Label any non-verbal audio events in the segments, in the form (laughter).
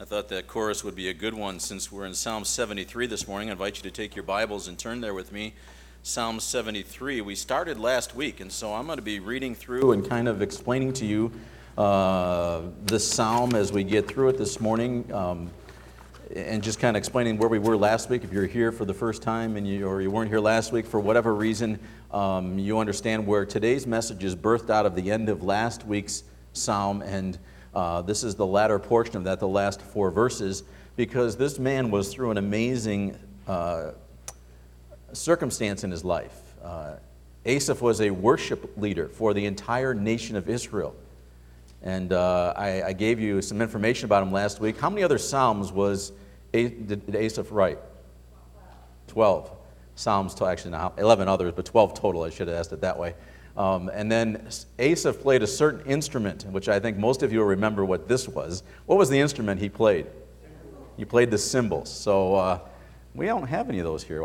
I thought that chorus would be a good one since we're in Psalm 73 this morning. I invite you to take your Bibles and turn there with me. Psalm 73. We started last week, and so I'm going to be reading through and kind of explaining to you uh, this psalm as we get through it this morning. Um, and just kind of explaining where we were last week. If you're here for the first time and you, or you weren't here last week for whatever reason, um, you understand where today's message is birthed out of the end of last week's psalm. And uh, this is the latter portion of that, the last four verses, because this man was through an amazing uh, circumstance in his life. Uh, Asaph was a worship leader for the entire nation of Israel. And uh, I, I, gave you some information about him last week. How many other Psalms was a, did, Asaph write? 12. Psalms, actually, 11 others, but 12 total. I should have asked it that way. Um, and then Asaph played a certain instrument, which I think most of you will remember what this was. What was the instrument he played? He played the cymbals. So uh, we don't have any of those here.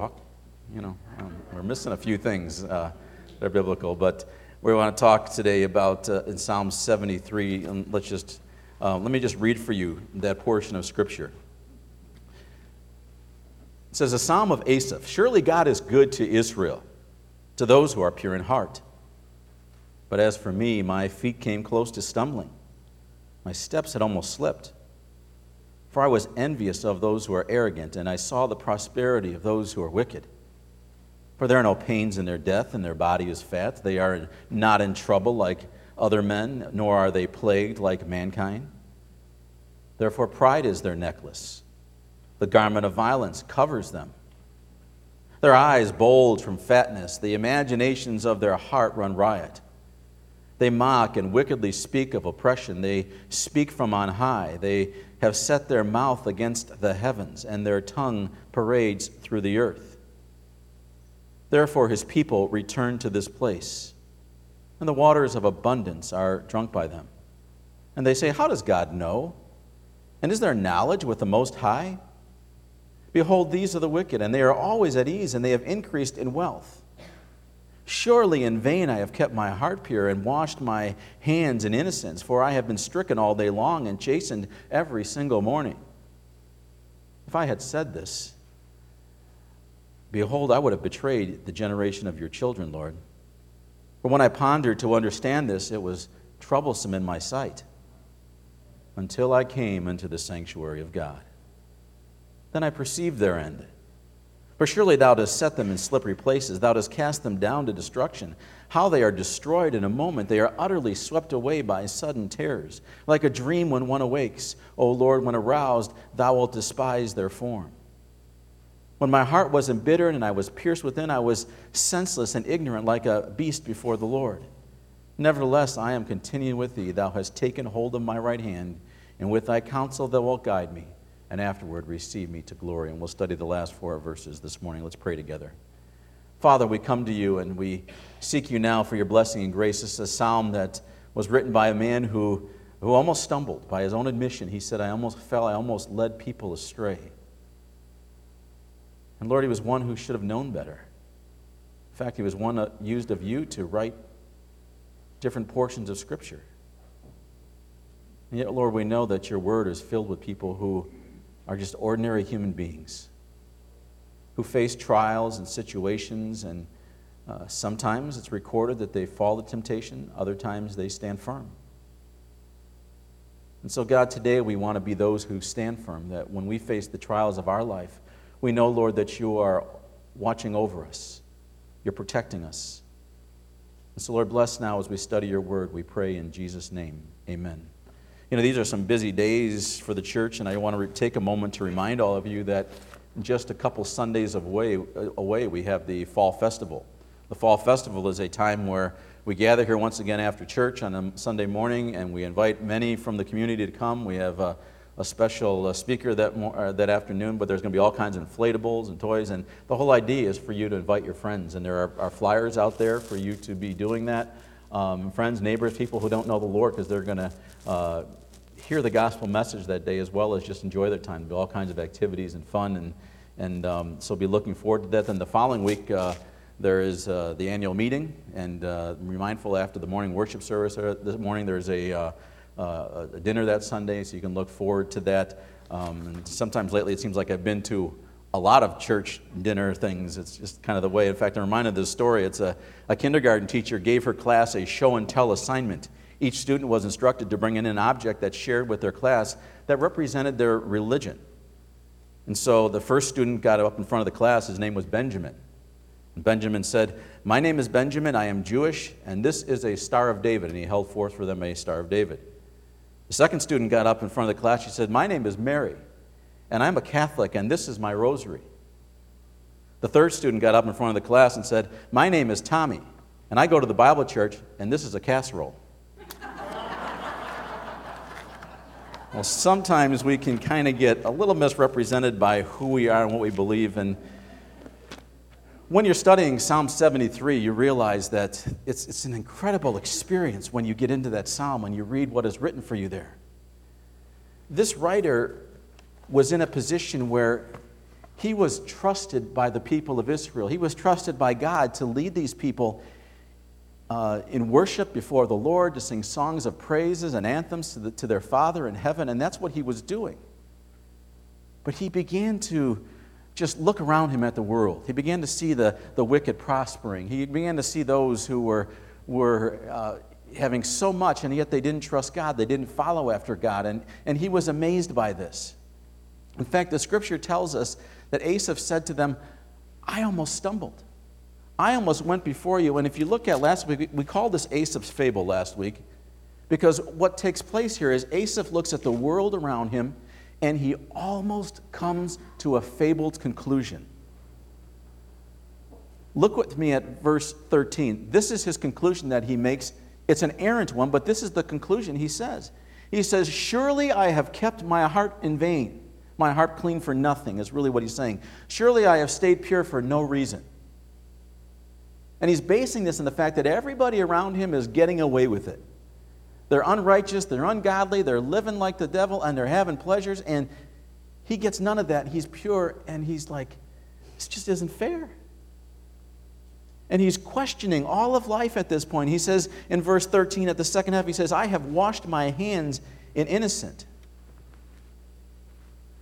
You know, um, we're missing a few things uh, that are biblical. But we want to talk today about uh, in Psalm 73. And let's just uh, let me just read for you that portion of Scripture. It says, A psalm of Asaph Surely God is good to Israel, to those who are pure in heart. But as for me, my feet came close to stumbling. My steps had almost slipped. For I was envious of those who are arrogant, and I saw the prosperity of those who are wicked. For there are no pains in their death, and their body is fat. They are not in trouble like other men, nor are they plagued like mankind. Therefore, pride is their necklace. The garment of violence covers them. Their eyes bulge from fatness. The imaginations of their heart run riot. They mock and wickedly speak of oppression. They speak from on high. They have set their mouth against the heavens, and their tongue parades through the earth. Therefore, his people return to this place, and the waters of abundance are drunk by them. And they say, How does God know? And is there knowledge with the Most High? Behold, these are the wicked, and they are always at ease, and they have increased in wealth. Surely in vain I have kept my heart pure and washed my hands in innocence, for I have been stricken all day long and chastened every single morning. If I had said this, behold, I would have betrayed the generation of your children, Lord. For when I pondered to understand this, it was troublesome in my sight until I came into the sanctuary of God. Then I perceived their end for surely thou dost set them in slippery places, thou dost cast them down to destruction. How they are destroyed in a moment, they are utterly swept away by sudden terrors. Like a dream when one awakes, O Lord, when aroused, thou wilt despise their form. When my heart was embittered and I was pierced within, I was senseless and ignorant like a beast before the Lord. Nevertheless, I am continuing with thee. Thou hast taken hold of my right hand, and with thy counsel thou wilt guide me and afterward receive me to glory. And we'll study the last four verses this morning. Let's pray together. Father, we come to you and we seek you now for your blessing and grace. This is a psalm that was written by a man who, who almost stumbled by his own admission. He said, I almost fell, I almost led people astray. And Lord, he was one who should have known better. In fact, he was one uh, used of you to write different portions of Scripture. And yet, Lord, we know that your word is filled with people who are just ordinary human beings who face trials and situations, and uh, sometimes it's recorded that they fall to temptation, other times they stand firm. And so, God, today we want to be those who stand firm, that when we face the trials of our life, we know, Lord, that you are watching over us, you're protecting us. And so, Lord, bless now as we study your word, we pray in Jesus' name. Amen. You know, these are some busy days for the church, and I want to re- take a moment to remind all of you that just a couple Sundays away, uh, away, we have the Fall Festival. The Fall Festival is a time where we gather here once again after church on a Sunday morning, and we invite many from the community to come. We have a, a special uh, speaker that, uh, that afternoon, but there's going to be all kinds of inflatables and toys. And the whole idea is for you to invite your friends. And there are, are flyers out there for you to be doing that. Um, friends, neighbors, people who don't know the Lord, because they're going to uh, hear the gospel message that day as well as just enjoy their time. Be all kinds of activities and fun, and, and um, so be looking forward to that. Then the following week, uh, there is uh, the annual meeting, and uh, be mindful after the morning worship service uh, this morning, there's a, uh, uh, a dinner that Sunday, so you can look forward to that. Um, sometimes lately it seems like I've been to a lot of church dinner things. It's just kind of the way. In fact, I'm reminded of this story. It's a, a kindergarten teacher gave her class a show and tell assignment. Each student was instructed to bring in an object that's shared with their class that represented their religion. And so the first student got up in front of the class. His name was Benjamin. And Benjamin said, My name is Benjamin. I am Jewish, and this is a Star of David. And he held forth for them a Star of David. The second student got up in front of the class. She said, My name is Mary, and I'm a Catholic, and this is my rosary. The third student got up in front of the class and said, My name is Tommy, and I go to the Bible church, and this is a casserole. (laughs) well, sometimes we can kind of get a little misrepresented by who we are and what we believe. And when you're studying Psalm 73, you realize that it's, it's an incredible experience when you get into that psalm, when you read what is written for you there. This writer was in a position where he was trusted by the people of Israel. He was trusted by God to lead these people uh, in worship before the Lord, to sing songs of praises and anthems to, the, to their Father in heaven, and that's what he was doing. But he began to just look around him at the world. He began to see the, the wicked prospering. He began to see those who were, were uh, having so much, and yet they didn't trust God. They didn't follow after God. And, and he was amazed by this. In fact, the scripture tells us that Asaph said to them, I almost stumbled. I almost went before you. And if you look at last week, we called this Asaph's fable last week because what takes place here is Asaph looks at the world around him and he almost comes to a fabled conclusion. Look with me at verse 13. This is his conclusion that he makes. It's an errant one, but this is the conclusion he says. He says, Surely I have kept my heart in vain, my heart clean for nothing, is really what he's saying. Surely I have stayed pure for no reason. And he's basing this on the fact that everybody around him is getting away with it. They're unrighteous, they're ungodly, they're living like the devil, and they're having pleasures, and he gets none of that. He's pure, and he's like, this just isn't fair. And he's questioning all of life at this point. He says in verse 13, at the second half, he says, I have washed my hands in innocent.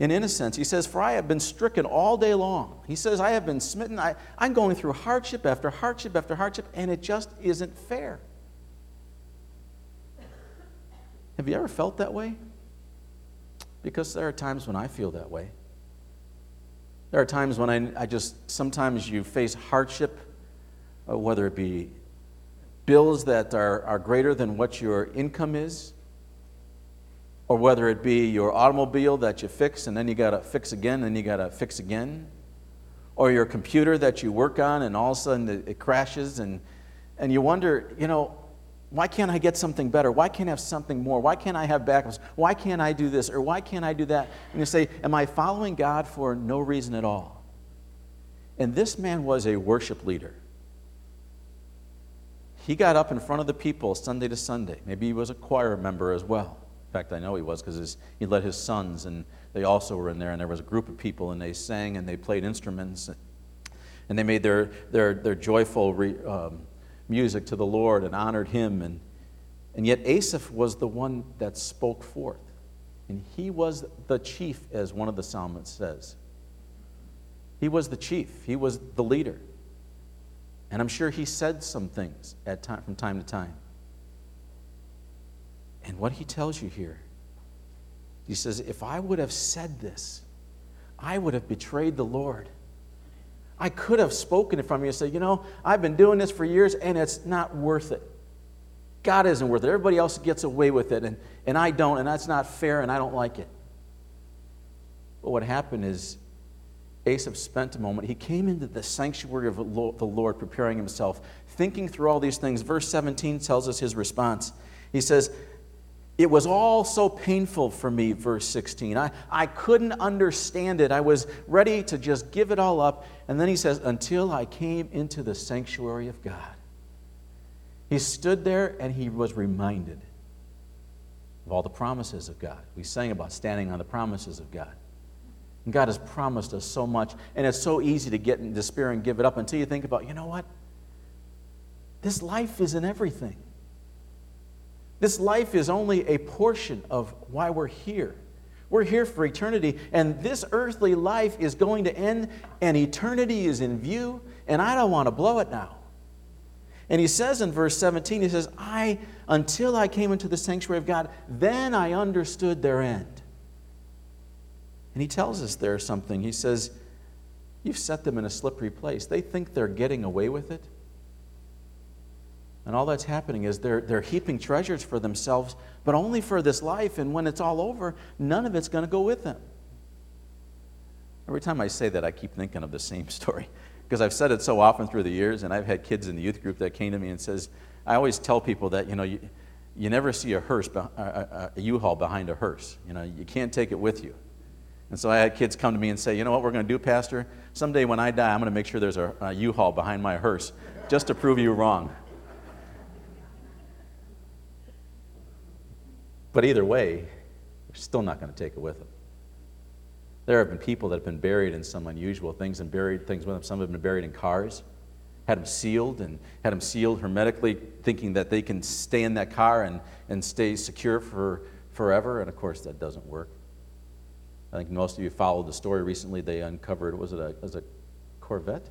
In innocence. He says, For I have been stricken all day long. He says, I have been smitten. I, I'm going through hardship after hardship after hardship, and it just isn't fair. Have you ever felt that way? Because there are times when I feel that way. There are times when I, I just, sometimes you face hardship, uh, whether it be bills that are, are greater than what your income is, or whether it be your automobile that you fix and then you got to fix again and you got to fix again, or your computer that you work on and all of a sudden it, crashes and, and you wonder, you know, why can't I get something better? Why can't I have something more? Why can't I have backups? Why can't I do this or why can't I do that? And you say, Am I following God for no reason at all? And this man was a worship leader. He got up in front of the people Sunday to Sunday. Maybe he was a choir member as well. In fact, I know he was because he led his sons, and they also were in there, and there was a group of people, and they sang and they played instruments, and they made their, their, their joyful re, um, music to the Lord and honored him. And, and yet Asaph was the one that spoke forth. And he was the chief, as one of the psalmists says. He was the chief, he was the leader. And I'm sure he said some things at time, from time to time. And what he tells you here, he says, If I would have said this, I would have betrayed the Lord. I could have spoken it from you and said, you know, I've been doing this for years and it's not worth it. God isn't worth it. Everybody else gets away with it and, and I don't, and that's not fair and I don't like it. But what happened is Asaph spent a moment. He came into the sanctuary of the Lord, preparing himself, thinking through all these things. Verse 17 tells us his response. He says, it was all so painful for me, verse 16. I, I couldn't understand it. I was ready to just give it all up. And then he says, until I came into the sanctuary of God. He stood there and he was reminded of all the promises of God. We sang about standing on the promises of God. And God has promised us so much. And it's so easy to get in despair and give it up until you think about, you know what? This life isn't everything. This life is only a portion of why we're here. We're here for eternity, and this earthly life is going to end, and eternity is in view, and I don't want to blow it now. And he says in verse 17, he says, I, until I came into the sanctuary of God, then I understood their end. And he tells us there something. He says, You've set them in a slippery place. They think they're getting away with it. And all that's happening is they're, they're heaping treasures for themselves, but only for this life. And when it's all over, none of it's going to go with them. Every time I say that, I keep thinking of the same (laughs) story because I've said it so often through the years, and I've had kids in the youth group that came to me and says, I always tell people that, you know, you, you never see a hearse, a, U-Haul behind a hearse. You know, you can't take it with you. And so I had kids come to me and say, you know what we're going to do, Pastor? Someday when I die, I'm going to make sure there's a a U-Haul behind my hearse just to prove you wrong. But either way, they're still not going to take it with them. There have been people that have been buried in some unusual things and buried things with them. Some have been buried in cars, had them sealed and had them sealed hermetically, thinking that they can stay in that car and, and stay secure for forever. And of course, that doesn't work. I think most of you followed the story recently. They uncovered, was it a, was a Corvette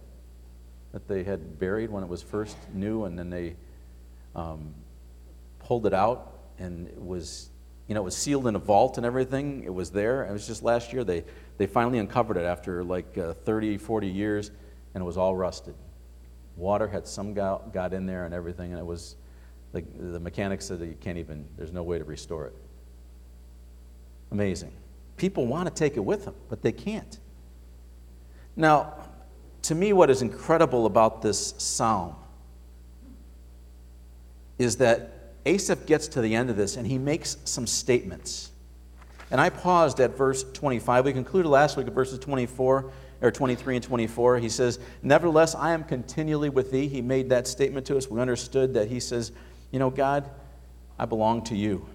that they had buried when it was first new, and then they um, pulled it out, and it was, you know, it was sealed in a vault and everything. It was there. It was just last year they, they finally uncovered it after like uh, 30, 40 years, and it was all rusted. Water had some got, got in there and everything, and it was, the, the mechanic said that you can't even, there's no way to restore it. Amazing. People want to take it with them, but they can't. Now, to me, what is incredible about this psalm is that Asaph gets to the end of this and he makes some statements. And I paused at verse 25. We concluded last week at verses 24 or 23 and 24. He says, Nevertheless, I am continually with thee. He made that statement to us. We understood that he says, You know, God, I belong to you.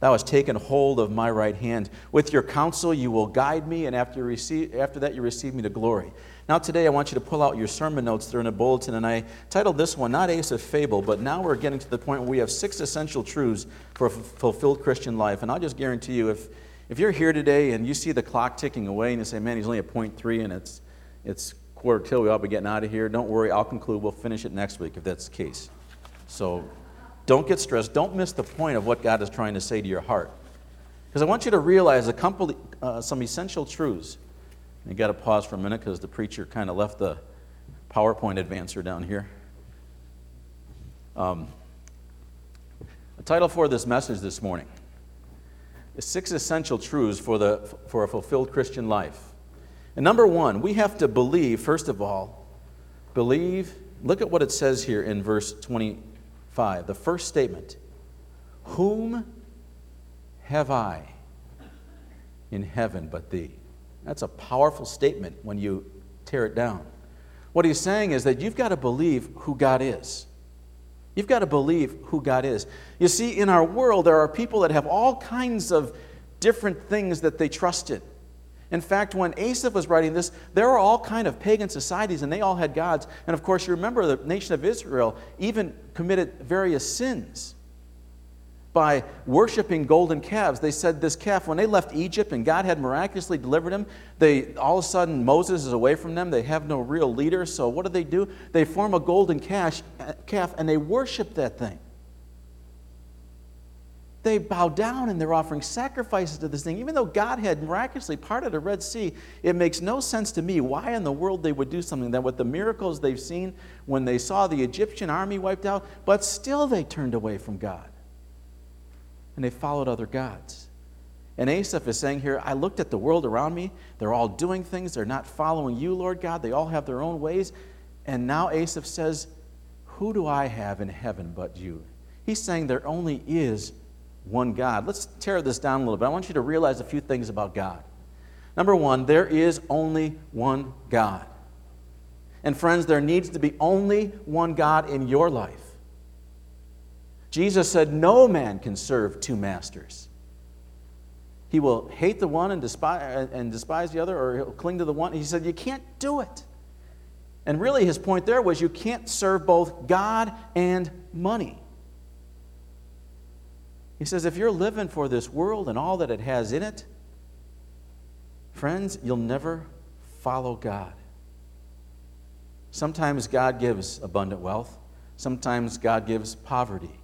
Thou hast taken hold of my right hand. With your counsel you will guide me, and after, receive, after that you receive me to glory. Now, today I want you to pull out your sermon notes. They're in a bulletin, and I titled this one, not Asaph Fable, but now we're getting to the point where we have six essential truths for a fulfilled Christian life. And I'll just guarantee you, if, if you're here today and you see the clock ticking away and you say, man, he's only at point three and it's, it's quarter till, we ought to be getting out of here, don't worry, I'll conclude. We'll finish it next week if that's the case. So don't get stressed. Don't miss the point of what God is trying to say to your heart. Because I want you to realize a couple, uh, some essential truths. You got to pause for a minute because the preacher kind of left the PowerPoint advancer down here. Um, the title for this message this morning is Six Essential Truths for, the, for a Fulfilled Christian Life. And number one, we have to believe, first of all, believe. Look at what it says here in verse 25, The first statement Whom have I in heaven but thee? That's a powerful statement when you tear it down. What he's saying is that you've got to believe who God is. You've got to believe who God is. You see, in our world, there are people that have all kinds of different things that they trust in. In fact, when Asaph was writing this, there were all kind of pagan societies and they all had gods. And of course, you remember the nation of Israel even committed various sins by worshiping golden calves. They said this calf, when they left Egypt and God had miraculously delivered them, they all of a sudden Moses is away from them. They have no real leader. So what do they do? They form a golden calf, and they worship that thing they bow down and they're offering sacrifices to this thing. Even though God had miraculously parted the Red Sea, it makes no sense to me why in the world they would do something that with the miracles they've seen when they saw the Egyptian army wiped out, but still they turned away from God and they followed other gods. And Asaph is saying here, I looked at the world around me. They're all doing things. They're not following you, Lord God. They all have their own ways. And now Asaph says, Who do I have in heaven but you? He's saying there only is one God. Let's tear this down a little bit. I want you to realize a few things about God. Number one, there is only one God. And friends, there needs to be only one God in your life. Jesus said, No man can serve two masters. He will hate the one and despise, and despise the other, or he'll cling to the one. He said, You can't do it. And really, his point there was you can't serve both God and money. He says, if you're living for this world and all that it has in it, friends, you'll never follow God. Sometimes God gives abundant wealth, sometimes God gives poverty.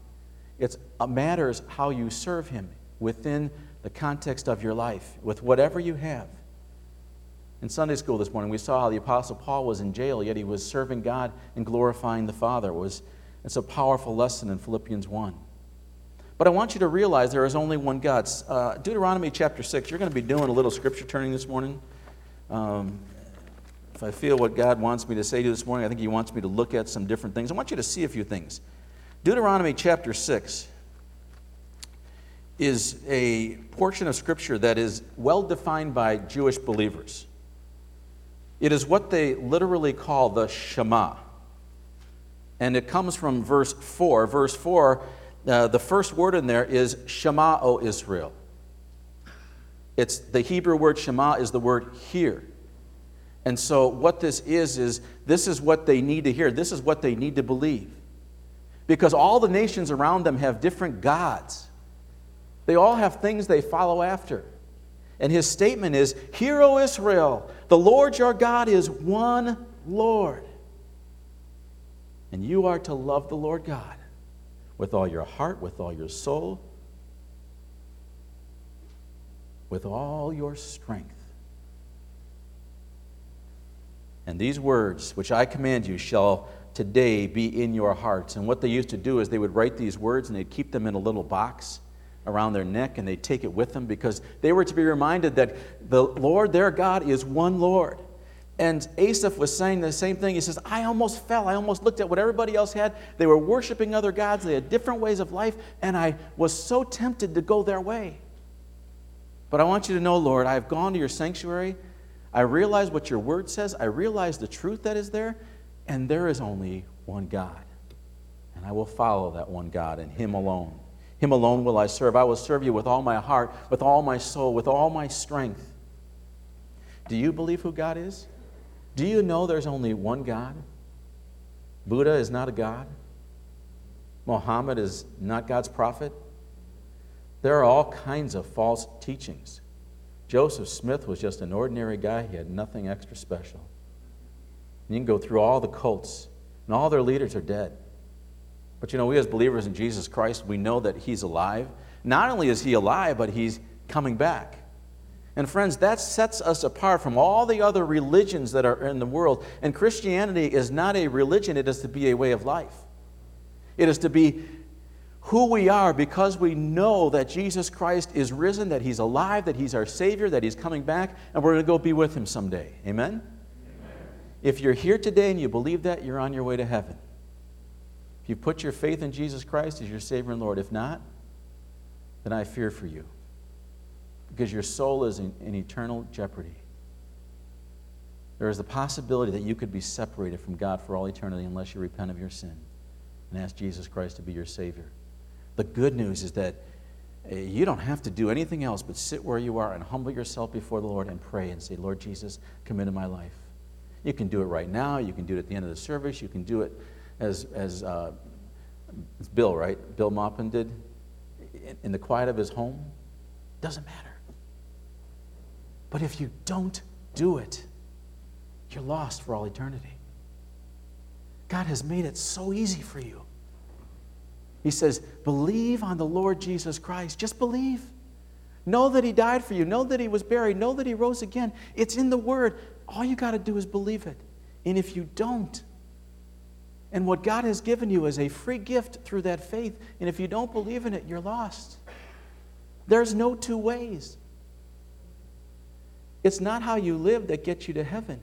It matters how you serve Him within the context of your life, with whatever you have. In Sunday school this morning, we saw how the Apostle Paul was in jail, yet he was serving God and glorifying the Father. It was, it's a powerful lesson in Philippians 1. But I want you to realize there is only one God. Uh, Deuteronomy chapter 6, you're going to be doing a little scripture turning this morning. Um, if I feel what God wants me to say to you this morning, I think He wants me to look at some different things. I want you to see a few things. Deuteronomy chapter 6 is a portion of Scripture that is well defined by Jewish believers. It is what they literally call the Shema. And it comes from verse 4. Verse 4, uh, the first word in there is Shema, O Israel. It's the Hebrew word Shema is the word hear. And so, what this is, is this is what they need to hear. This is what they need to believe. Because all the nations around them have different gods. They all have things they follow after. And his statement is Hear, O Israel, the Lord your God is one Lord. And you are to love the Lord God with all your heart, with all your soul, with all your strength. And these words, which I command you, shall today be in your hearts. And what they used to do is they would write these words and they'd keep them in a little box around their neck and they'd take it with them because they were to be reminded that the Lord, their God, is one Lord. And Asaph was saying the same thing. He says, I almost fell. I almost looked at what everybody else had. They were worshiping other gods, they had different ways of life, and I was so tempted to go their way. But I want you to know, Lord, I've gone to your sanctuary. I realize what your word says. I realize the truth that is there, and there is only one God. And I will follow that one God and Him alone. Him alone will I serve. I will serve you with all my heart, with all my soul, with all my strength. Do you believe who God is? Do you know there's only one God? Buddha is not a God. Muhammad is not God's prophet. There are all kinds of false teachings. Joseph Smith was just an ordinary guy, he had nothing extra special. And you can go through all the cults, and all their leaders are dead. But you know, we as believers in Jesus Christ, we know that He's alive. Not only is He alive, but He's coming back. And friends, that sets us apart from all the other religions that are in the world. And Christianity is not a religion, it is to be a way of life. It is to be who we are because we know that Jesus Christ is risen, that He's alive, that He's our Savior, that He's coming back, and we're going to go be with Him someday. Amen? If you're here today and you believe that, you're on your way to heaven. If you put your faith in Jesus Christ as your Savior and Lord, if not, then I fear for you because your soul is in, in eternal jeopardy. There is the possibility that you could be separated from God for all eternity unless you repent of your sin and ask Jesus Christ to be your Savior. The good news is that uh, you don't have to do anything else but sit where you are and humble yourself before the Lord and pray and say, Lord Jesus, come into my life. You can do it right now. You can do it at the end of the service. You can do it as, as uh, Bill, right? Bill Maupin did in, in the quiet of his home. Doesn't matter. But if you don't do it, you're lost for all eternity. God has made it so easy for you. He says, Believe on the Lord Jesus Christ. Just believe. Know that He died for you. Know that He was buried. Know that He rose again. It's in the Word. All you got to do is believe it. And if you don't, and what God has given you is a free gift through that faith. And if you don't believe in it, you're lost. There's no two ways. It's not how you live that gets you to heaven.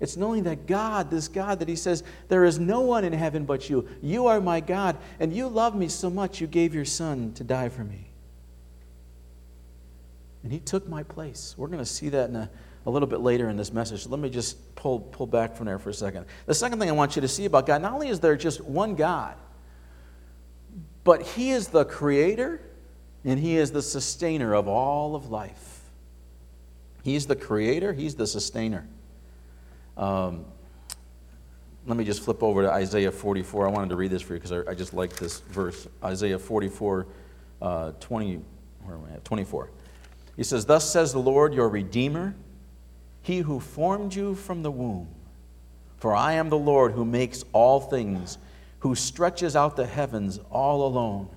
It's knowing that God, this God that He says, there is no one in heaven but you. You are my God, and you love me so much you gave your Son to die for me. And He took my place. We're going to see that in a a little bit later in this message. Let me just pull, pull back from there for a second. The second thing I want you to see about God not only is there just one God, but He is the creator and He is the sustainer of all of life. He's the creator, He's the sustainer. Um, let me just flip over to Isaiah 44. I wanted to read this for you because I, I just like this verse. Isaiah 44, uh, 20, where am I at? 24. He says, Thus says the Lord, your Redeemer, he who formed you from the womb. For I am the Lord who makes all things, who stretches out the heavens all alone,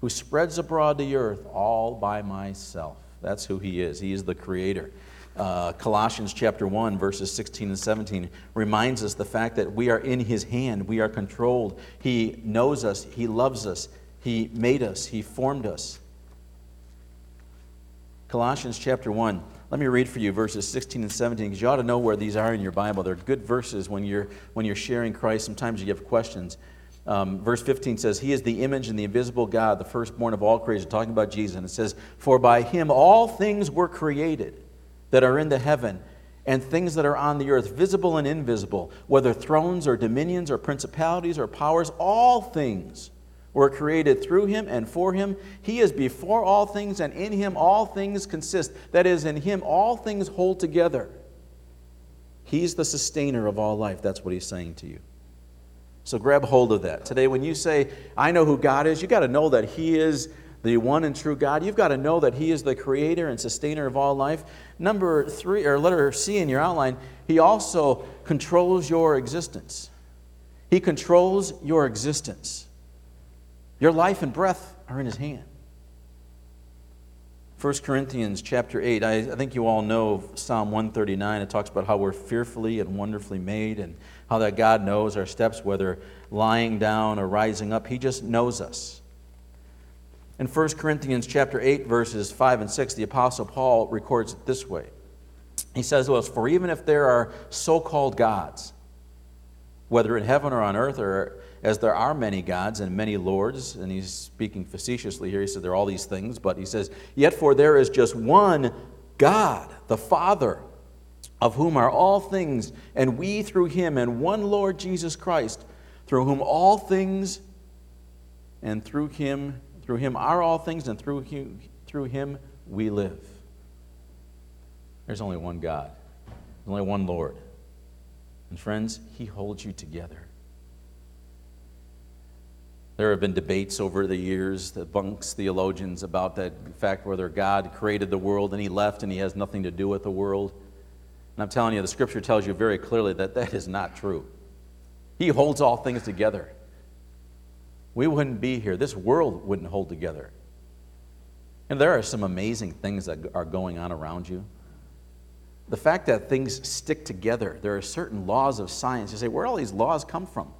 who spreads abroad the earth all by myself. That's who he is. He is the creator. Uh, Colossians chapter 1, verses 16 and 17 reminds us the fact that we are in his hand, we are controlled. He knows us, he loves us, he made us, he formed us. Colossians chapter 1. Let me read for you verses 16 and 17 because you ought to know where these are in your Bible. They're good verses when you're, when you're sharing Christ. Sometimes you have questions. Um, verse 15 says, He is the image and the invisible God, the firstborn of all creation, talking about Jesus. And it says, For by him all things were created that are in the heaven and things that are on the earth, visible and invisible, whether thrones or dominions or principalities or powers, all things were created through him and for him. He is before all things, and in him all things consist. That is, in him all things hold together. He's the sustainer of all life. That's what he's saying to you. So grab hold of that. Today, when you say, I know who God is, you got to know that he is the one and true God. You've got to know that he is the creator and sustainer of all life. Number three, or letter C in your outline, he also controls your existence. He controls your existence. Your life and breath are in his hand. 1 Corinthians chapter 8, I, I, think you all know Psalm 139. It talks about how we're fearfully and wonderfully made and how that God knows our steps, whether lying down or rising up. He just knows us. In 1 Corinthians chapter 8, verses 5 and 6, the Apostle Paul records it this way. He says us, For even if there are so called gods, whether in heaven or on earth or as there are many gods and many lords, and he's speaking facetiously here, he said there are all these things, but he says, Yet for there is just one God, the Father, of whom are all things, and we through him, and one Lord Jesus Christ, through whom all things, and through him, through him are all things, and through him, through him we live. There's only one God, There's only one Lord. And friends, he holds you together. There have been debates over the years, the bunks theologians, about that fact whether God created the world and he left and he has nothing to do with the world. And I'm telling you, the scripture tells you very clearly that that is not true. He holds all things together. We wouldn't be here. This world wouldn't hold together. And there are some amazing things that are going on around you. The fact that things stick together, there are certain laws of science. You say, where all these laws come from?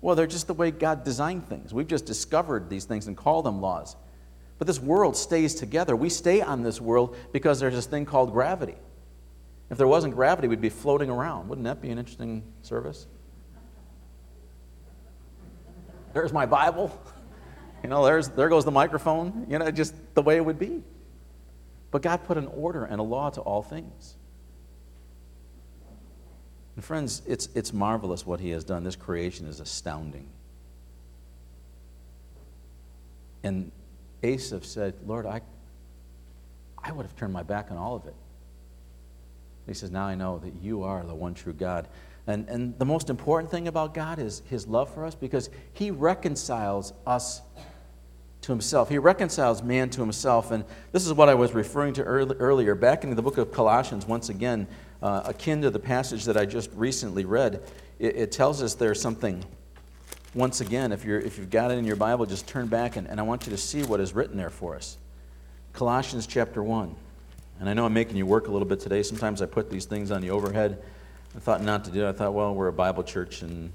Well, they're just the way God designed things. We've just discovered these things and call them laws. But this world stays together. We stay on this world because there's this thing called gravity. If there wasn't gravity, we'd be floating around. Wouldn't that be an interesting service? There's my Bible. You know, there's, there goes the microphone. You know, just the way it would be. But God put an order and a law to all things. And friends, it's, it's marvelous what he has done. This creation is astounding. And Asaph said, Lord, I, I would have turned my back on all of it. He says, Now I know that you are the one true God. And, and the most important thing about God is his love for us because he reconciles us to himself. He reconciles man to himself. And this is what I was referring to earlier. Back in the book of Colossians, once again, uh, akin to the passage that I just recently read, it, it, tells us there's something. Once again, if, you're, if you've got it in your Bible, just turn back and, and I want you to see what is written there for us. Colossians chapter 1. And I know I'm making you work a little bit today. Sometimes I put these things on the overhead. I thought not to do it. I thought, well, we're a Bible church and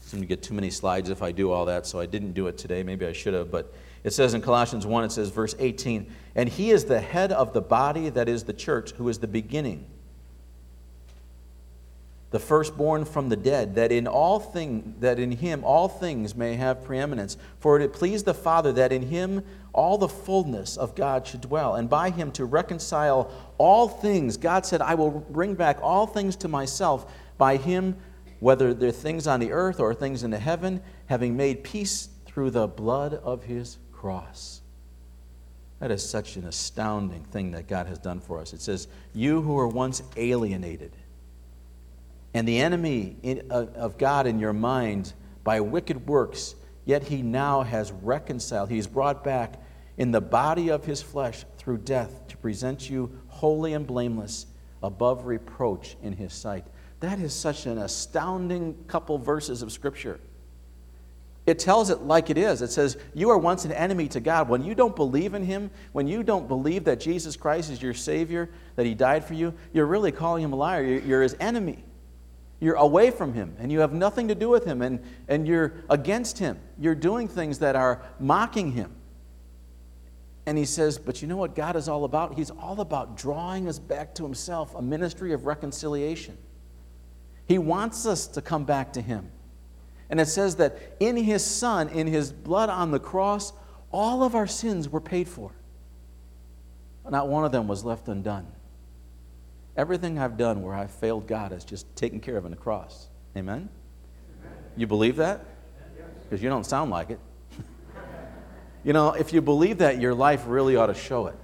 seem to get too many slides if I do all that, so I didn't do it today. Maybe I should have. But it says in Colossians 1, it says, verse 18, and he is the head of the body that is the church, who is the beginning the firstborn from the dead, that in all thing, that in him all things may have preeminence. For it pleased the Father that in him all the fullness of God should dwell, and by him to reconcile all things. God said, I will bring back all things to myself by him, whether they're things on the earth or things in the heaven, having made peace through the blood of his cross. That is such an astounding thing that God has done for us. It says, You who were once alienated and the enemy of God in your mind by wicked works, yet he now has reconciled. He's brought back in the body of his flesh through death to present you holy and blameless above reproach in his sight. That is such an astounding couple verses of Scripture. It tells it like it is. It says, You are once an enemy to God. When you don't believe in Him, when you don't believe that Jesus Christ is your Savior, that He died for you, you're really calling Him a liar. You're, you're His enemy. You're away from Him, and you have nothing to do with Him, and, and you're against Him. You're doing things that are mocking Him. And He says, But you know what God is all about? He's all about drawing us back to Himself, a ministry of reconciliation. He wants us to come back to Him. And it says that in his son, in his blood on the cross, all of our sins were paid for. Not one of them was left undone. Everything I've done where I've failed God is just taken care of on the cross. Amen? Amen. You believe that? Because you don't sound like it. (laughs) you know, if you believe that, your life really ought to show it.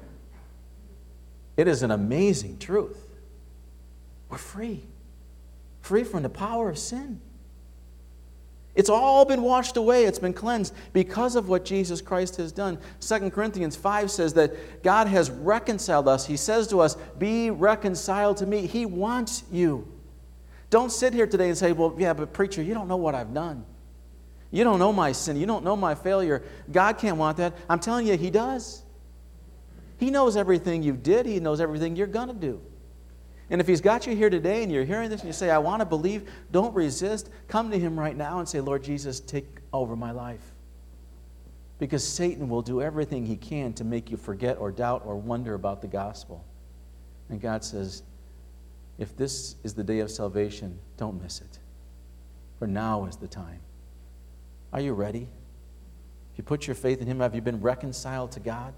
It is an amazing truth. We're free, free from the power of sin. It's all been washed away, it's been cleansed because of what Jesus Christ has done. 2 Corinthians 5 says that God has reconciled us. He says to us, Be reconciled to me. He wants you. Don't sit here today and say, Well, yeah, but preacher, you don't know what I've done. You don't know my sin. You don't know my failure. God can't want that. I'm telling you, He does. He knows everything you did, He knows everything you're going to do. And if He's got you here today and you're hearing this and you say, I want to believe, don't resist. Come to Him right now and say, Lord Jesus, take over my life. Because Satan will do everything he can to make you forget or doubt or wonder about the gospel. And God says, if this is the day of salvation, don't miss it. For now is the time. Are you ready? If you put your faith in Him, have you been reconciled to God?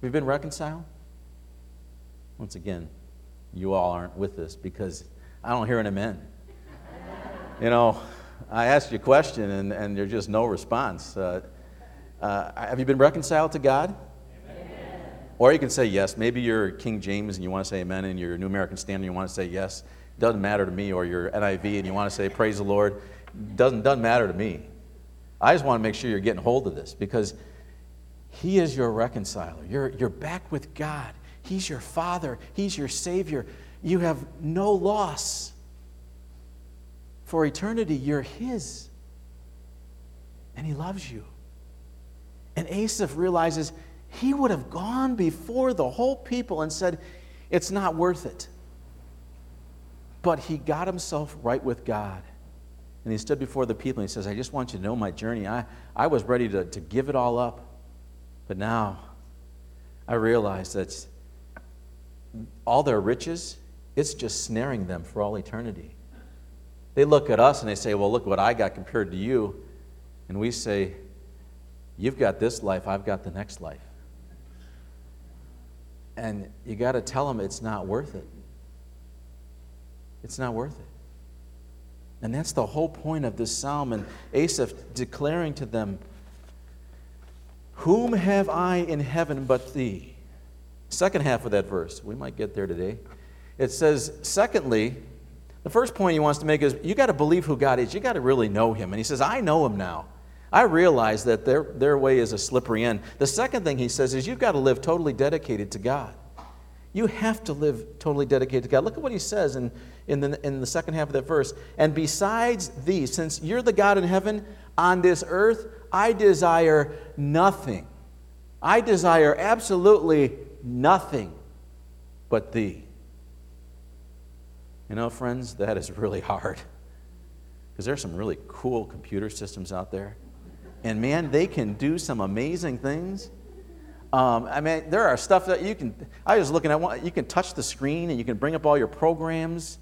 Have you been reconciled? Once again, you all aren't with this because I don't hear an amen. you know, I asked you a question and, and there's just no response. Uh, uh, have you been reconciled to God? Amen. Or you can say yes. Maybe you're King James and you want to say amen, and you're New American Standard and you want to say yes. Doesn't matter to me. Or you're NIV and you want to say praise the Lord. Doesn't, doesn't matter to me. I just want to make sure you're getting hold of this because He is your reconciler. You're, you're back with God. He's your Father, He's your Savior. You have no loss. For eternity, you're His. And He loves you. And Asaph realizes he would have gone before the whole people and said, It's not worth it. But he got himself right with God. And he stood before the people and he says, I just want you to know my journey. I, I was ready to, to give it all up. But now I realize that all their riches, it's just snaring them for all eternity. They look at us and they say, Well, look what I got compared to you. And we say, You've got this life, I've got the next life. And you got to tell them it's not worth it. It's not worth it. And that's the whole point of this psalm. And Asaph declaring to them, Whom have I in heaven but thee? Second half of that verse. We might get there today. It says, secondly, the first point he wants to make is you got to believe who God is. You got to really know him. And he says, I know him now. I realize that their, their way is a slippery end. The second thing he says is you've got to live totally dedicated to God. You have to live totally dedicated to God. Look at what he says in, in, the, in the second half of that verse. And besides these, since you're the God in heaven, on this earth, I desire nothing. I desire absolutely nothing but thee. You know, friends, that is really hard. Because there's some really cool computer systems out there. And man, they can do some amazing things. Um, I mean, there are stuff that you can, I was looking at one, you can touch the screen and you can bring up all your programs.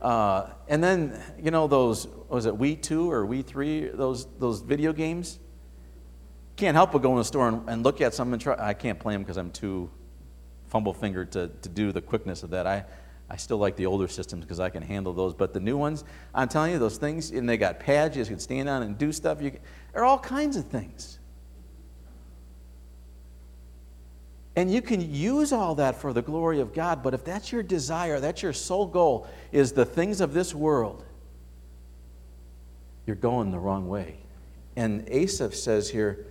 Uh, and then, you know, those, was it Wii 2 or Wii 3, those, those video games? Can't help but go in the store and, and look at some and try. I can't play them because I'm too fumble finger to, to do the quickness of that. I, I still like the older systems because I can handle those. But the new ones, I'm telling you, those things, and they got pads you can stand on and do stuff. You can, there are all kinds of things. And you can use all that for the glory of God, but if that's your desire, that's your sole goal, is the things of this world, you're going the wrong way. And Asaph says here,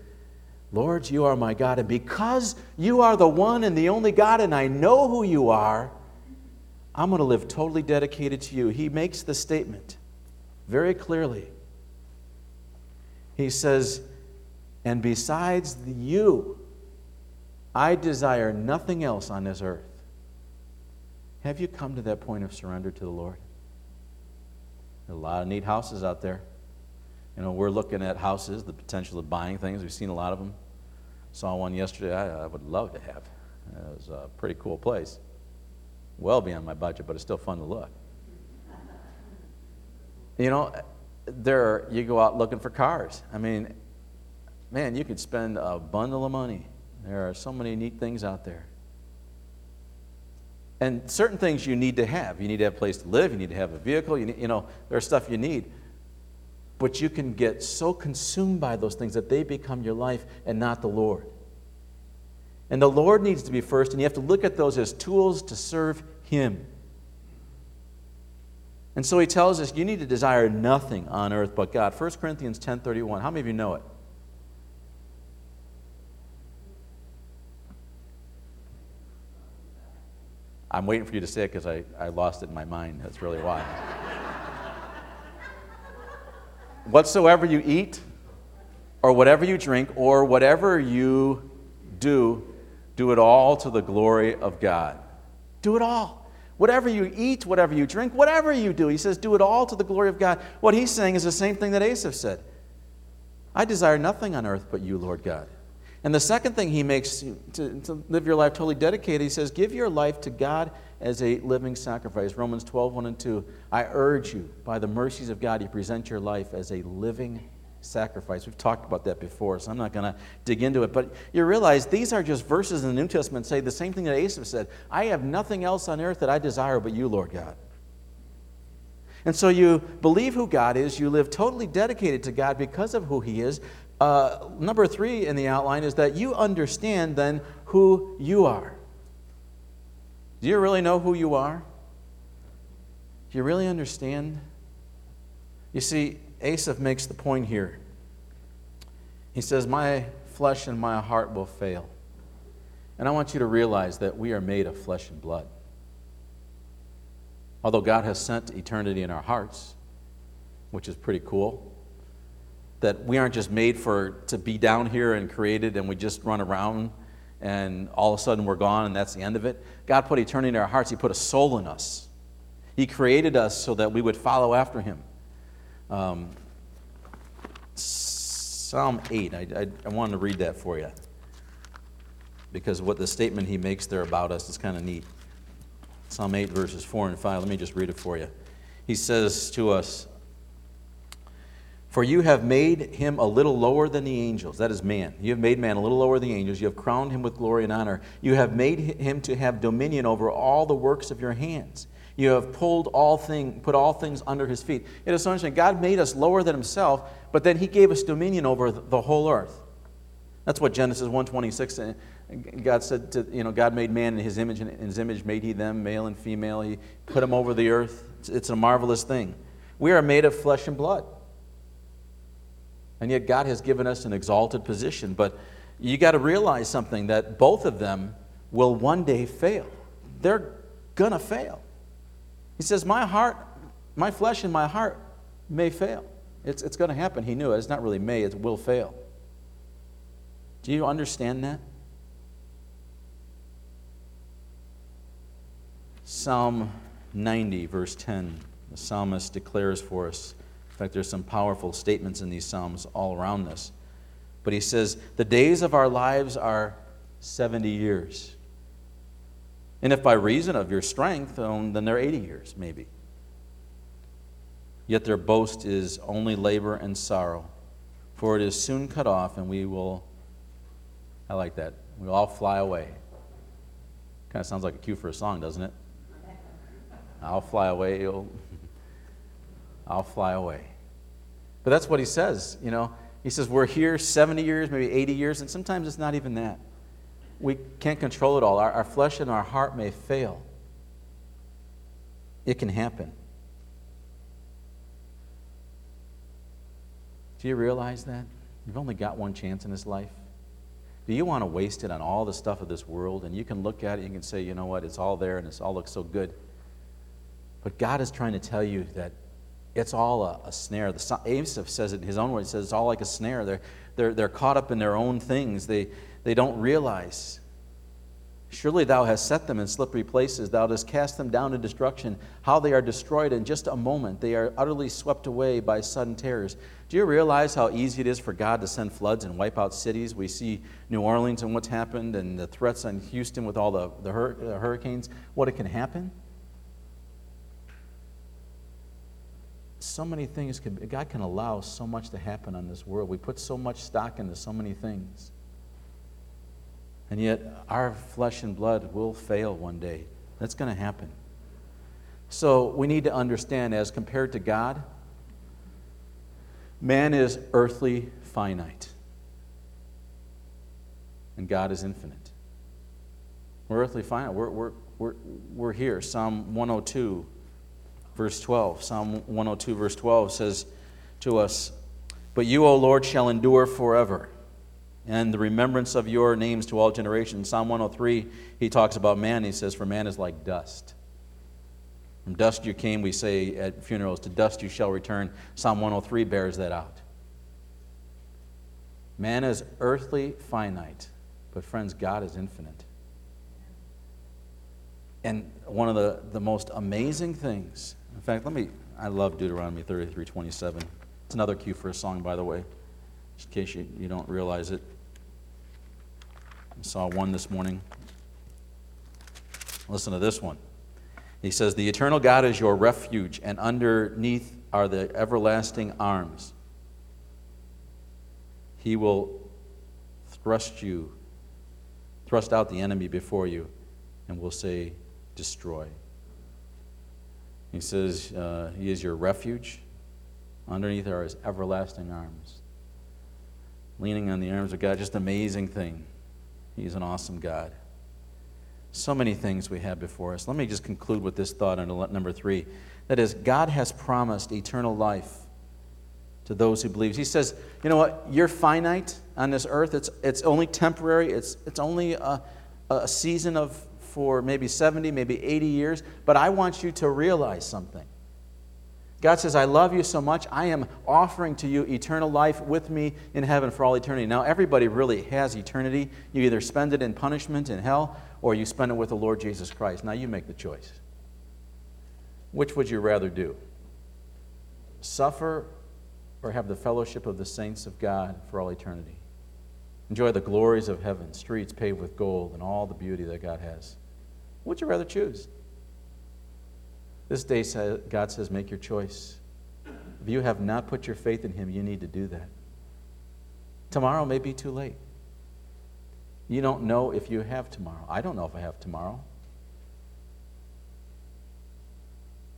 Lord, you are my God, and because you are the one and the only God, and I know who you are, I'm going to live totally dedicated to you. He makes the statement very clearly. He says, And besides you, I desire nothing else on this earth. Have you come to that point of surrender to the Lord? There are a lot of neat houses out there. You know, we're looking at houses, the potential of buying things. We've seen a lot of them. Saw one yesterday I, I would love to have. It was a pretty cool place. Well beyond my budget, but it's still fun to look. You know, there you go out looking for cars. I mean, man, you could spend a bundle of money. There are so many neat things out there. And certain things you need to have. You need to have a place to live. You need to have a vehicle. You, need, you know, there's stuff you need. But you can get so consumed by those things that they become your life and not the Lord. And the Lord needs to be first, and you have to look at those as tools to serve Him. And so he tells us you need to desire nothing on earth but God. 1 Corinthians 10:31. How many of you know it? I'm waiting for you to say it because I, I lost it in my mind. That's really why. Whatsoever you eat, or whatever you drink, or whatever you do, do it all to the glory of God. Do it all. Whatever you eat, whatever you drink, whatever you do, he says, do it all to the glory of God. What he's saying is the same thing that Asaph said I desire nothing on earth but you, Lord God. And the second thing he makes to, to live your life totally dedicated, he says, give your life to God as a living sacrifice. Romans 12, 1 and 2. I urge you, by the mercies of God, you present your life as a living sacrifice. We've talked about that before, so I'm not going to dig into it. But you realize these are just verses in the New Testament say the same thing that Asaph said I have nothing else on earth that I desire but you, Lord God. And so you believe who God is, you live totally dedicated to God because of who He is. Uh, number three in the outline is that you understand then who you are. Do you really know who you are? Do you really understand? You see, Asaph makes the point here. He says, My flesh and my heart will fail. And I want you to realize that we are made of flesh and blood. Although God has sent eternity in our hearts, which is pretty cool, that we aren't just made for to be down here and created and we just run around and all of a sudden we're gone and that's the end of it. God put eternity in our hearts. He put a soul in us. He created us so that we would follow after Him. Um, Psalm 8, I, I, I wanted to read that for you because what the statement he makes there about us is kind of neat. Psalm 8, verses 4 and 5. Let me just read it for you. He says to us, For you have made him a little lower than the angels. That is man. You have made man a little lower than the angels. You have crowned him with glory and honor. You have made him to have dominion over all the works of your hands. You have pulled all thing, put all things under his feet. It is so interesting. God made us lower than himself, but then he gave us dominion over the whole earth. That's what Genesis 1:26 uh, God said to, you know, God made man in his image, and in his image made he them, male and female. He put them over the earth. It's, it's a marvelous thing. We are made of flesh and blood. And yet God has given us an exalted position. But you got to realize something that both of them will one day fail. They're going to fail. He says, My heart, my flesh and my heart may fail. It's, it's going to happen. He knew it. It's not really may, it will fail. Do you understand that? Psalm 90, verse 10, the psalmist declares for us. In fact, there's some powerful statements in these psalms all around this. But he says, The days of our lives are 70 years. And if by reason of your strength, then they're 80 years, maybe. Yet their boast is only labor and sorrow, for it is soon cut off, and we will, I like that, we'll all fly away. Kind of sounds like a cue for a song, doesn't it? I'll fly away, you'll, I'll fly away. But that's what he says, you know. He says, We're here 70 years, maybe 80 years, and sometimes it's not even that we can't control it all. Our, our flesh and our heart may fail. It can happen. Do you realize that? You've only got one chance in this life. Do you want to waste it on all the stuff of this world? And you can look at it, and you can say, you know what, it's all there and it all looks so good. But God is trying to tell you that it's all a, a snare. The Asaph says it in his own words, he says it's all like a snare. They're, they're, they're caught up in their own things. They, they don't realize. Surely thou hast set them in slippery places. Thou dost cast them down to destruction. How they are destroyed in just a moment. They are utterly swept away by sudden terrors. Do you realize how easy it is for God to send floods and wipe out cities? We see New Orleans and what's happened, and the threats on Houston with all the, the, hur- the hurricanes, what it can happen. So many things, can, God can allow so much to happen on this world. We put so much stock into so many things. And yet, our flesh and blood will fail one day. That's going to happen. So, we need to understand as compared to God, man is earthly finite, and God is infinite. We're earthly finite. We're, we're, we're, we're here. Psalm 102, verse 12. Psalm 102, verse 12 says to us, But you, O Lord, shall endure forever and the remembrance of your names to all generations. Psalm 103, he talks about man. He says, For man is like dust. From dust you came, we say at funerals, to dust you shall return. Psalm 103 bears that out. Man is earthly finite, but friends, God is infinite. And one of the, the most amazing things, in fact, let me, I love Deuteronomy 33 27. It's another cue for a song, by the way, just in case you, you don't realize it. I saw one this morning. Listen to this one. He says, The eternal God is your refuge, and underneath are the everlasting arms. He will thrust you, thrust out the enemy before you, and will say, Destroy. He says, uh, He is your refuge. Underneath are his everlasting arms. Leaning on the arms of God, just amazing thing. He's an awesome God. So many things we have before us. Let me just conclude with this thought on number three. That is, God has promised eternal life to those who believe. He says, you know what? You're finite on this earth. It's, it's only temporary. It's, it's only a, a season of for maybe 70, maybe 80 years. But I want you to realize something. God says, I love you so much, I am offering to you eternal life with me in heaven for all eternity. Now, everybody really has eternity. You either spend it in punishment in hell or you spend it with the Lord Jesus Christ. Now, you make the choice. Which would you rather do? Suffer or have the fellowship of the saints of God for all eternity? Enjoy the glories of heaven, streets paved with gold, and all the beauty that God has. Would you rather choose? This day, God says, make your choice. If you have not put your faith in Him, you need to do that. Tomorrow may be too late. You don't know if you have tomorrow. I don't know if I have tomorrow.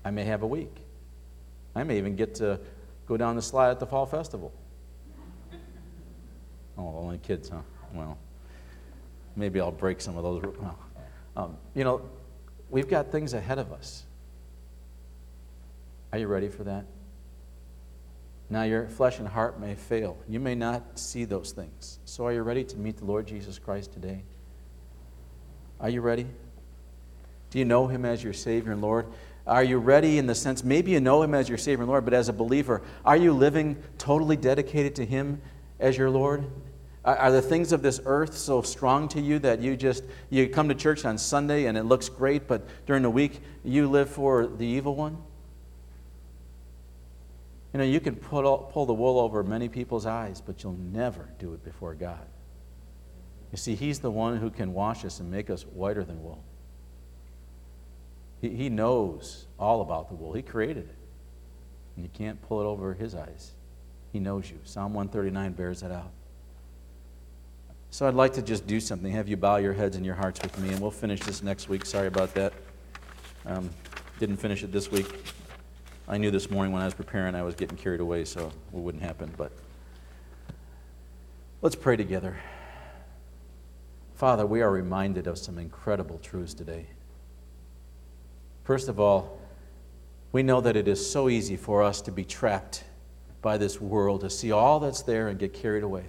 I may have a week. I may even get to go down the slide at the fall festival. Oh, only kids, huh? Well, maybe I'll break some of those. Um, you know, we've got things ahead of us. Are you ready for that? Now, your flesh and heart may fail. You may not see those things. So, are you ready to meet the Lord Jesus Christ today? Are you ready? Do you know Him as your Savior and Lord? Are you ready in the sense, maybe you know Him as your Savior and Lord, but as a believer, are you living totally dedicated to Him as your Lord? Are the things of this earth so strong to you that you just, you come to church on Sunday and it looks great, but during the week you live for the evil one? You know, you can pull, pull the wool over many people's eyes, but you'll never do it before God. You see, He's the one who can wash us and make us whiter than wool. He, he knows all about the wool, He created it. And you can't pull it over His eyes. He knows you. Psalm 139 bears that out. So I'd like to just do something, have you bow your heads and your hearts with me, and we'll finish this next week. Sorry about that. Um, didn't finish it this week. I knew this morning when I was preparing I was getting carried away, so it wouldn't happen. But let's pray together. Father, we are reminded of some incredible truths today. First of all, we know that it is so easy for us to be trapped by this world, to see all that's there and get carried away.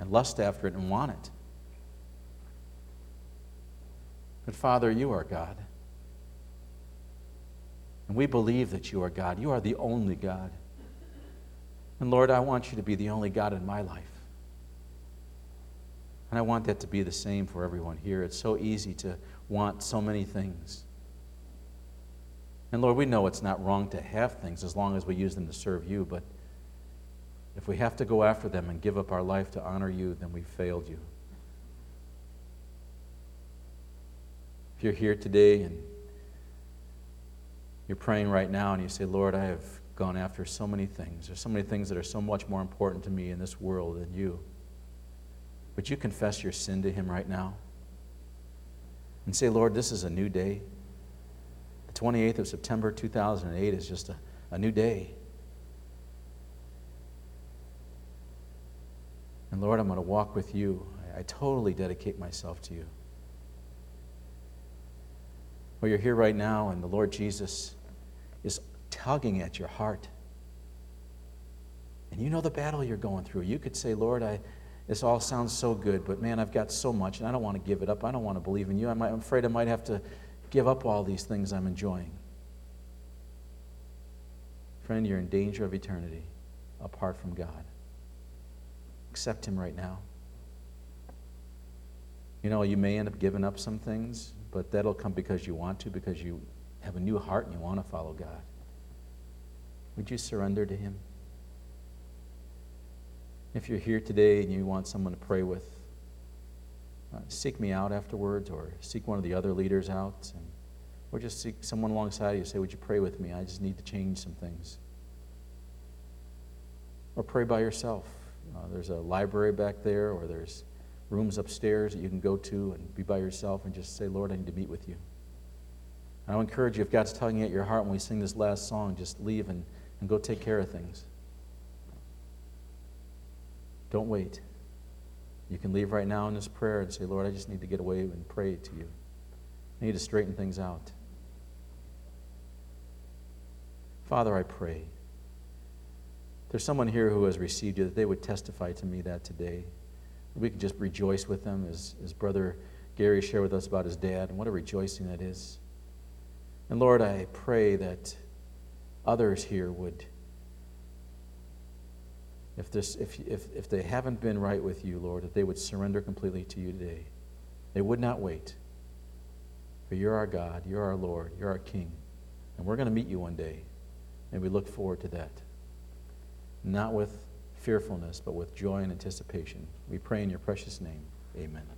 And lust after it and want it. But Father, you are God. And we believe that you are God. You are the only God. And Lord, I want you to be the only God in my life. And I want that to be the same for everyone here. It's so easy to want so many things. And Lord, we know it's not wrong to have things as long as we use them to serve you, but if we have to go after them and give up our life to honor you, then we've failed you. If you're here today and you're praying right now and you say, Lord, I have gone after so many things. There's so many things that are so much more important to me in this world than you. Would you confess your sin to Him right now? And say, Lord, this is a new day. The 28th of September 2008 is just a, a new day. And Lord, I'm going to walk with you. I, I totally dedicate myself to you. Well, you're here right now, and the Lord Jesus is tugging at your heart. And you know the battle you're going through. You could say, Lord, I, this all sounds so good, but man, I've got so much, and I don't want to give it up. I don't want to believe in you. I'm afraid I might have to give up all these things I'm enjoying. Friend, you're in danger of eternity apart from God. Accept Him right now. You know, you may end up giving up some things, but that'll come because you want to, because you have a new heart and you want to follow God. Would you surrender to Him? If you're here today and you want someone to pray with, uh, seek me out afterwards or seek one of the other leaders out. And, or just seek someone alongside you. Say, Would you pray with me? I just need to change some things. Or pray by yourself. Uh, there's a library back there, or there's rooms upstairs that you can go to and be by yourself and just say, Lord, I need to meet with you. And I'll encourage you, if God's tugging at your heart when we sing this last song, just leave and, and go take care of things. Don't wait. You can leave right now in this prayer and say, Lord, I just need to get away and pray to you. I need to straighten things out. Father, I pray. There's someone here who has received you that they would testify to me that today. We could just rejoice with them as, as Brother Gary shared with us about his dad, and what a rejoicing that is. And Lord, I pray that others here would if, this, if, if, if they haven't been right with you, Lord, that they would surrender completely to you today. They would not wait. For you're our God, you're our Lord, you're our King. And we're going to meet you one day. And we look forward to that. Not with fearfulness, but with joy and anticipation. We pray in your precious name. Amen.